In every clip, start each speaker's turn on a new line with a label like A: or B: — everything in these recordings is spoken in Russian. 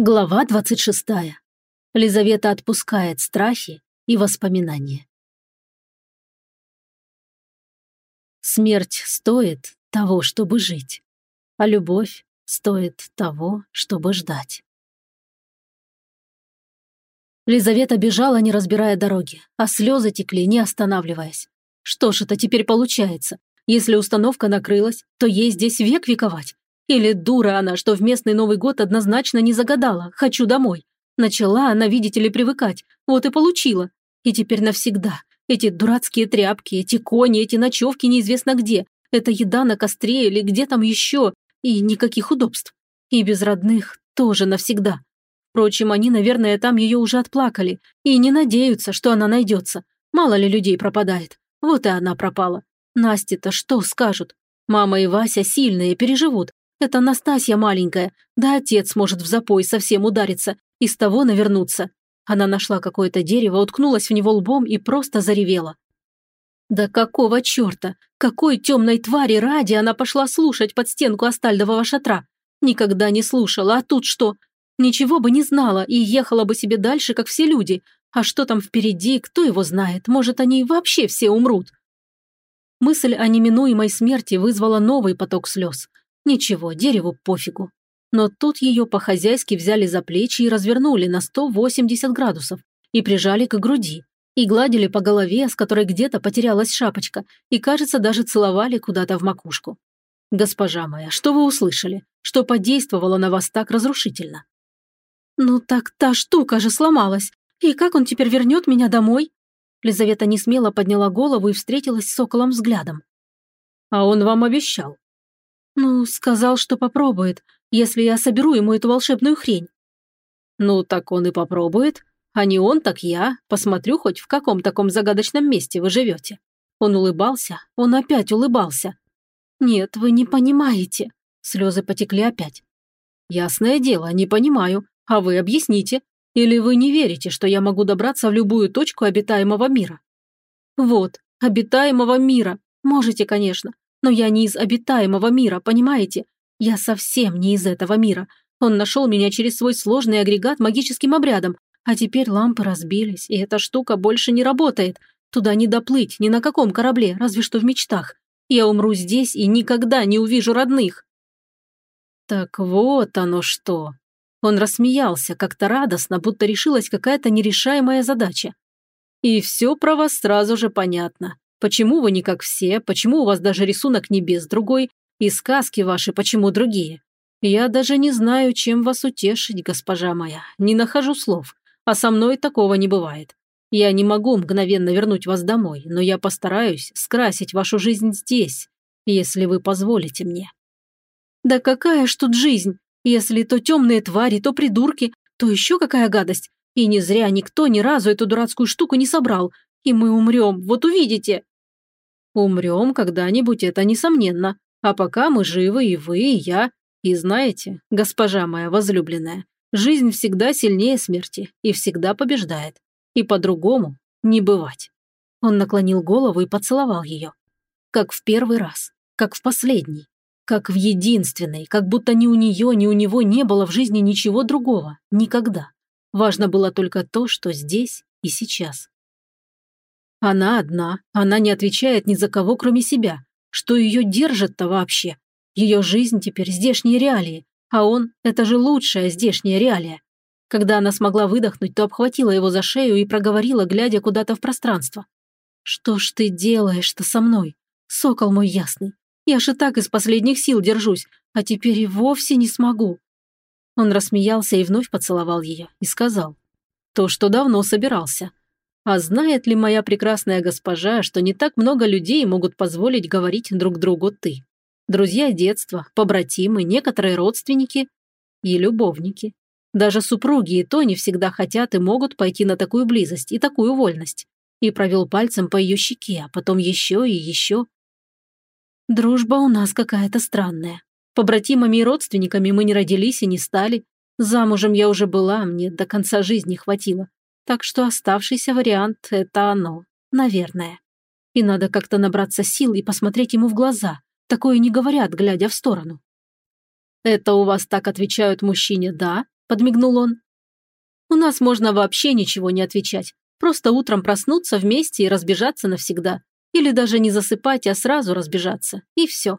A: Глава 26. Лизавета отпускает страхи и воспоминания. Смерть стоит того, чтобы жить, а любовь стоит того, чтобы ждать. Лизавета бежала, не разбирая дороги, а слезы текли, не останавливаясь. Что ж это теперь получается? Если установка накрылась, то ей здесь век вековать. Или дура она, что в местный Новый год однозначно не загадала «хочу домой». Начала она, видите ли, привыкать, вот и получила. И теперь навсегда. Эти дурацкие тряпки, эти кони, эти ночевки неизвестно где. Это еда на костре или где там еще. И никаких удобств. И без родных тоже навсегда. Впрочем, они, наверное, там ее уже отплакали. И не надеются, что она найдется. Мало ли людей пропадает. Вот и она пропала. Насте-то что скажут? Мама и Вася сильные, переживут. Это Настасья маленькая, да отец может в запой совсем удариться и с того навернуться. Она нашла какое-то дерево, уткнулась в него лбом и просто заревела. Да какого черта? Какой темной твари ради она пошла слушать под стенку астальдового шатра? Никогда не слушала, а тут что? Ничего бы не знала и ехала бы себе дальше, как все люди. А что там впереди, кто его знает? Может, они вообще все умрут? Мысль о неминуемой смерти вызвала новый поток слез. Ничего, дереву пофигу. Но тут ее по-хозяйски взяли за плечи и развернули на 180 градусов и прижали к груди, и гладили по голове, с которой где-то потерялась шапочка, и, кажется, даже целовали куда-то в макушку. «Госпожа моя, что вы услышали? Что подействовало на вас так разрушительно?» «Ну так та штука же сломалась. И как он теперь вернет меня домой?» Лизавета несмело подняла голову и встретилась с соколом взглядом. «А он вам обещал. «Ну, сказал, что попробует, если я соберу ему эту волшебную хрень». «Ну, так он и попробует. А не он, так я. Посмотрю хоть, в каком таком загадочном месте вы живете». Он улыбался, он опять улыбался. «Нет, вы не понимаете». Слезы потекли опять. «Ясное дело, не понимаю. А вы объясните. Или вы не верите, что я могу добраться в любую точку обитаемого мира?» «Вот, обитаемого мира. Можете, конечно. Но я не из обитаемого мира, понимаете? Я совсем не из этого мира. Он нашел меня через свой сложный агрегат магическим обрядом, а теперь лампы разбились, и эта штука больше не работает. Туда не доплыть ни на каком корабле, разве что в мечтах. Я умру здесь и никогда не увижу родных. Так вот оно что. Он рассмеялся как-то радостно, будто решилась какая-то нерешаемая задача. И все про вас сразу же понятно. Почему вы не как все? Почему у вас даже рисунок небес другой? И сказки ваши почему другие? Я даже не знаю, чем вас утешить, госпожа моя. Не нахожу слов. А со мной такого не бывает. Я не могу мгновенно вернуть вас домой, но я постараюсь скрасить вашу жизнь здесь, если вы позволите мне. Да какая ж тут жизнь? Если то темные твари, то придурки, то еще какая гадость. И не зря никто ни разу эту дурацкую штуку не собрал. И мы умрем, вот увидите. Умрем когда-нибудь, это несомненно. А пока мы живы и вы, и я. И знаете, госпожа моя возлюбленная, жизнь всегда сильнее смерти и всегда побеждает. И по-другому не бывать. Он наклонил голову и поцеловал ее. Как в первый раз, как в последний, как в единственный, как будто ни у нее, ни у него не было в жизни ничего другого, никогда. Важно было только то, что здесь и сейчас. Она одна, она не отвечает ни за кого, кроме себя. Что ее держит-то вообще? Ее жизнь теперь здешние реалии, а он – это же лучшая здешняя реалия. Когда она смогла выдохнуть, то обхватила его за шею и проговорила, глядя куда-то в пространство. «Что ж ты делаешь-то со мной, сокол мой ясный? Я же так из последних сил держусь, а теперь и вовсе не смогу». Он рассмеялся и вновь поцеловал ее и сказал. «То, что давно собирался. А знает ли моя прекрасная госпожа, что не так много людей могут позволить говорить друг другу «ты»? Друзья детства, побратимы, некоторые родственники и любовники. Даже супруги и то не всегда хотят и могут пойти на такую близость и такую вольность. И провел пальцем по ее щеке, а потом еще и еще. Дружба у нас какая-то странная. Побратимами и родственниками мы не родились и не стали. Замужем я уже была, мне до конца жизни хватило. Так что оставшийся вариант – это оно. Наверное. И надо как-то набраться сил и посмотреть ему в глаза. Такое не говорят, глядя в сторону. Это у вас так отвечают мужчине «да», подмигнул он. У нас можно вообще ничего не отвечать. Просто утром проснуться вместе и разбежаться навсегда. Или даже не засыпать, а сразу разбежаться. И все.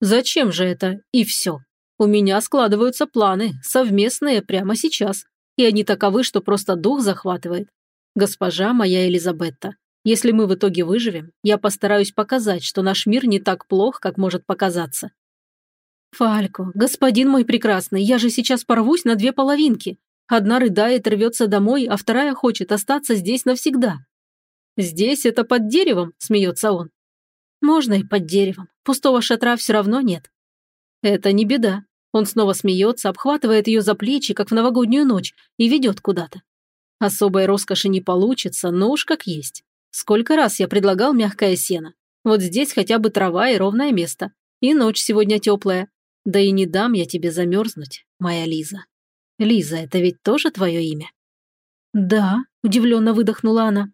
A: Зачем же это «и все»? У меня складываются планы, совместные прямо сейчас. И они таковы, что просто дух захватывает. Госпожа моя Элизабетта, если мы в итоге выживем, я постараюсь показать, что наш мир не так плох, как может показаться. Фалько, господин мой прекрасный, я же сейчас порвусь на две половинки. Одна рыдает, рвется домой, а вторая хочет остаться здесь навсегда. Здесь это под деревом, смеется он. Можно и под деревом. Пустого шатра все равно нет. Это не беда. Он снова смеется, обхватывает ее за плечи, как в новогоднюю ночь, и ведет куда-то. Особой роскоши не получится, но уж как есть. Сколько раз я предлагал мягкое сено. Вот здесь хотя бы трава и ровное место. И ночь сегодня теплая. Да и не дам я тебе замерзнуть, моя Лиза. Лиза, это ведь тоже твое имя? Да, удивленно выдохнула она.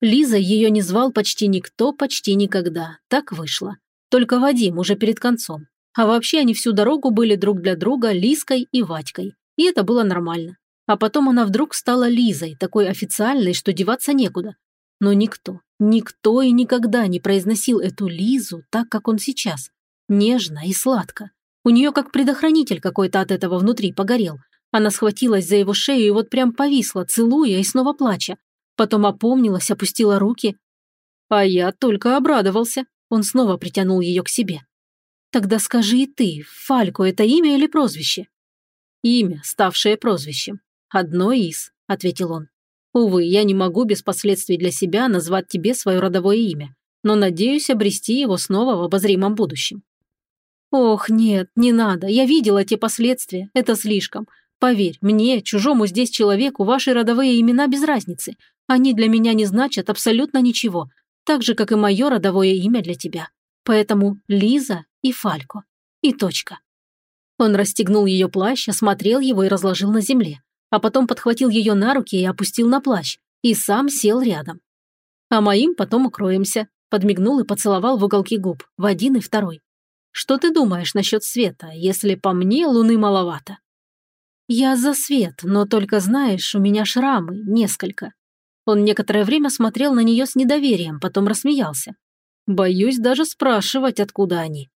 A: Лиза ее не звал почти никто, почти никогда. Так вышло. Только Вадим уже перед концом. А вообще они всю дорогу были друг для друга Лизкой и Вадькой. И это было нормально. А потом она вдруг стала Лизой, такой официальной, что деваться некуда. Но никто, никто и никогда не произносил эту Лизу так, как он сейчас. Нежно и сладко. У нее как предохранитель какой-то от этого внутри погорел. Она схватилась за его шею и вот прям повисла, целуя и снова плача. Потом опомнилась, опустила руки. А я только обрадовался. Он снова притянул ее к себе. «Тогда скажи и ты, Фалько это имя или прозвище?» «Имя, ставшее прозвищем. Одно из», — ответил он. Увы, я не могу без последствий для себя назвать тебе свое родовое имя, но надеюсь обрести его снова в обозримом будущем. Ох, нет, не надо, я видела те последствия, это слишком. Поверь, мне, чужому здесь человеку, ваши родовые имена без разницы. Они для меня не значат абсолютно ничего, так же, как и мое родовое имя для тебя. Поэтому Лиза и Фалько. И точка. Он расстегнул ее плащ, осмотрел его и разложил на земле а потом подхватил ее на руки и опустил на плащ, и сам сел рядом. «А моим потом укроемся», – подмигнул и поцеловал в уголки губ, в один и второй. «Что ты думаешь насчет света, если по мне луны маловато?» «Я за свет, но только знаешь, у меня шрамы, несколько». Он некоторое время смотрел на нее с недоверием, потом рассмеялся. «Боюсь даже спрашивать, откуда они».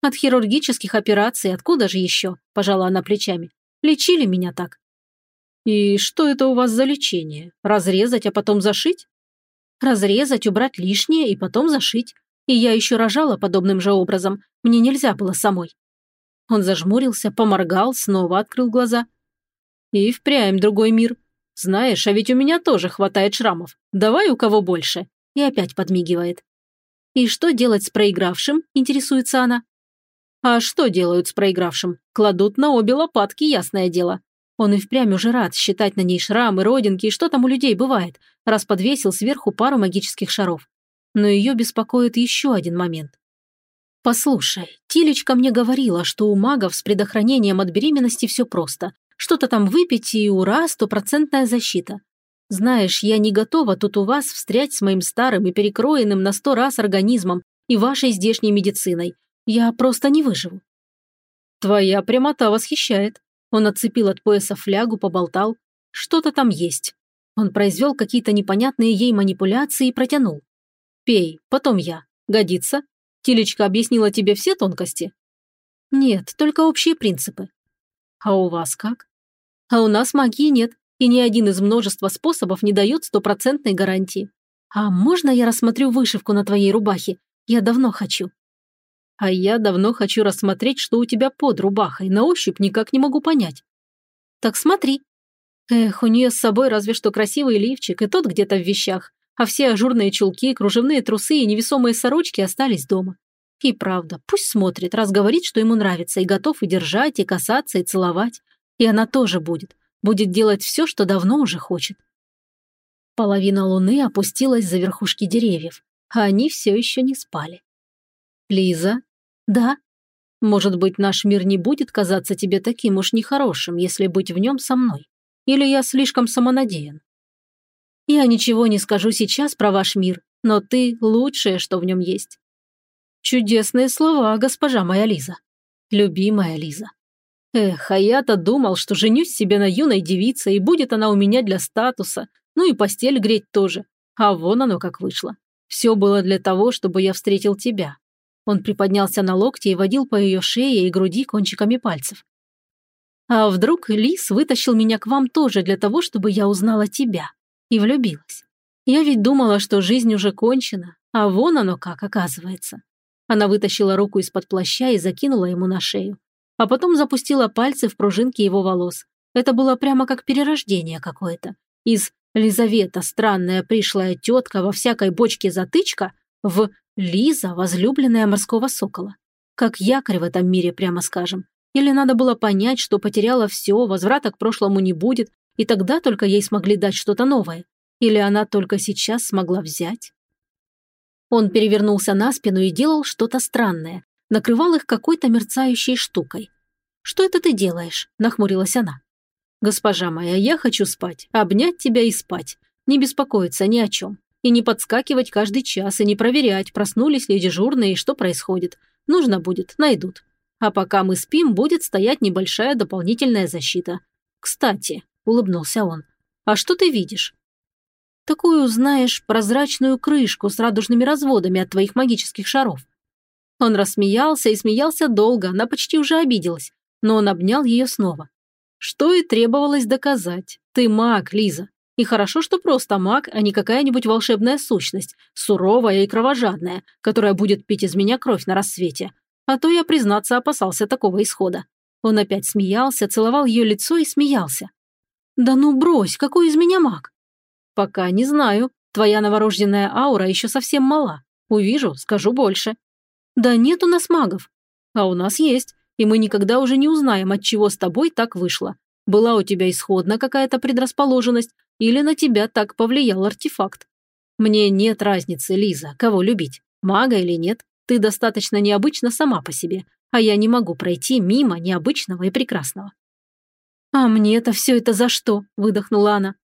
A: «От хирургических операций, откуда же еще?» – пожала она плечами. «Лечили меня так. «И что это у вас за лечение? Разрезать, а потом зашить?» «Разрезать, убрать лишнее и потом зашить. И я еще рожала подобным же образом. Мне нельзя было самой». Он зажмурился, поморгал, снова открыл глаза. «И впрямь другой мир. Знаешь, а ведь у меня тоже хватает шрамов. Давай у кого больше». И опять подмигивает. «И что делать с проигравшим?» – интересуется она. «А что делают с проигравшим? Кладут на обе лопатки, ясное дело. Он и впрямь уже рад считать на ней шрамы, родинки и что там у людей бывает, раз подвесил сверху пару магических шаров. Но ее беспокоит еще один момент. «Послушай, Тилечка мне говорила, что у магов с предохранением от беременности все просто. Что-то там выпить и ура, стопроцентная защита. Знаешь, я не готова тут у вас встрять с моим старым и перекроенным на сто раз организмом и вашей здешней медициной. Я просто не выживу». «Твоя прямота восхищает», он отцепил от пояса флягу, поболтал. Что-то там есть. Он произвел какие-то непонятные ей манипуляции и протянул. «Пей, потом я. Годится? Тилечка объяснила тебе все тонкости?» «Нет, только общие принципы». «А у вас как?» «А у нас магии нет, и ни один из множества способов не дает стопроцентной гарантии. А можно я рассмотрю вышивку на твоей рубахе? Я давно хочу». А я давно хочу рассмотреть, что у тебя под рубахой, на ощупь никак не могу понять. Так смотри. Эх, у нее с собой разве что красивый лифчик, и тот где-то в вещах, а все ажурные чулки, кружевные трусы и невесомые сорочки остались дома. И правда, пусть смотрит, раз говорит, что ему нравится, и готов и держать, и касаться, и целовать. И она тоже будет. Будет делать все, что давно уже хочет. Половина луны опустилась за верхушки деревьев, а они все еще не спали. Лиза «Да. Может быть, наш мир не будет казаться тебе таким уж нехорошим, если быть в нем со мной? Или я слишком самонадеян?» «Я ничего не скажу сейчас про ваш мир, но ты – лучшее, что в нем есть». «Чудесные слова, госпожа моя Лиза. Любимая Лиза». Эх, а я-то думал, что женюсь себе на юной девице, и будет она у меня для статуса, ну и постель греть тоже. А вон оно как вышло. Все было для того, чтобы я встретил тебя. Он приподнялся на локте и водил по ее шее и груди кончиками пальцев. А вдруг Лис вытащил меня к вам тоже для того, чтобы я узнала тебя и влюбилась. Я ведь думала, что жизнь уже кончена, а вон оно как оказывается. Она вытащила руку из-под плаща и закинула ему на шею. А потом запустила пальцы в пружинки его волос. Это было прямо как перерождение какое-то. Из «Лизавета, странная пришлая тетка во всякой бочке затычка» в «Лиза, возлюбленная морского сокола». Как якорь в этом мире, прямо скажем. Или надо было понять, что потеряла все, возврата к прошлому не будет, и тогда только ей смогли дать что-то новое. Или она только сейчас смогла взять? Он перевернулся на спину и делал что-то странное. Накрывал их какой-то мерцающей штукой. «Что это ты делаешь?» – нахмурилась она. «Госпожа моя, я хочу спать, обнять тебя и спать. Не беспокоиться ни о чем. И не подскакивать каждый час, и не проверять, проснулись ли дежурные и что происходит. Нужно будет, найдут. А пока мы спим, будет стоять небольшая дополнительная защита. Кстати, улыбнулся он, а что ты видишь? Такую, знаешь, прозрачную крышку с радужными разводами от твоих магических шаров. Он рассмеялся и смеялся долго, она почти уже обиделась, но он обнял ее снова. Что и требовалось доказать. Ты маг, Лиза. И хорошо, что просто маг, а не какая-нибудь волшебная сущность, суровая и кровожадная, которая будет пить из меня кровь на рассвете. А то я, признаться, опасался такого исхода. Он опять смеялся, целовал ее лицо и смеялся. «Да ну брось, какой из меня маг? «Пока не знаю. Твоя новорожденная аура еще совсем мала. Увижу, скажу больше». «Да нет у нас магов». «А у нас есть, и мы никогда уже не узнаем, от чего с тобой так вышло. Была у тебя исходно какая-то предрасположенность, или на тебя так повлиял артефакт. Мне нет разницы, Лиза, кого любить, мага или нет. Ты достаточно необычна сама по себе, а я не могу пройти мимо необычного и прекрасного». «А мне-то все это за что?» – выдохнула она.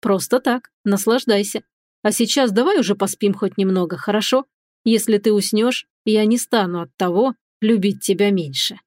A: Просто так, наслаждайся. А сейчас давай уже поспим хоть немного, хорошо? Если ты уснешь, я не стану от того любить тебя меньше.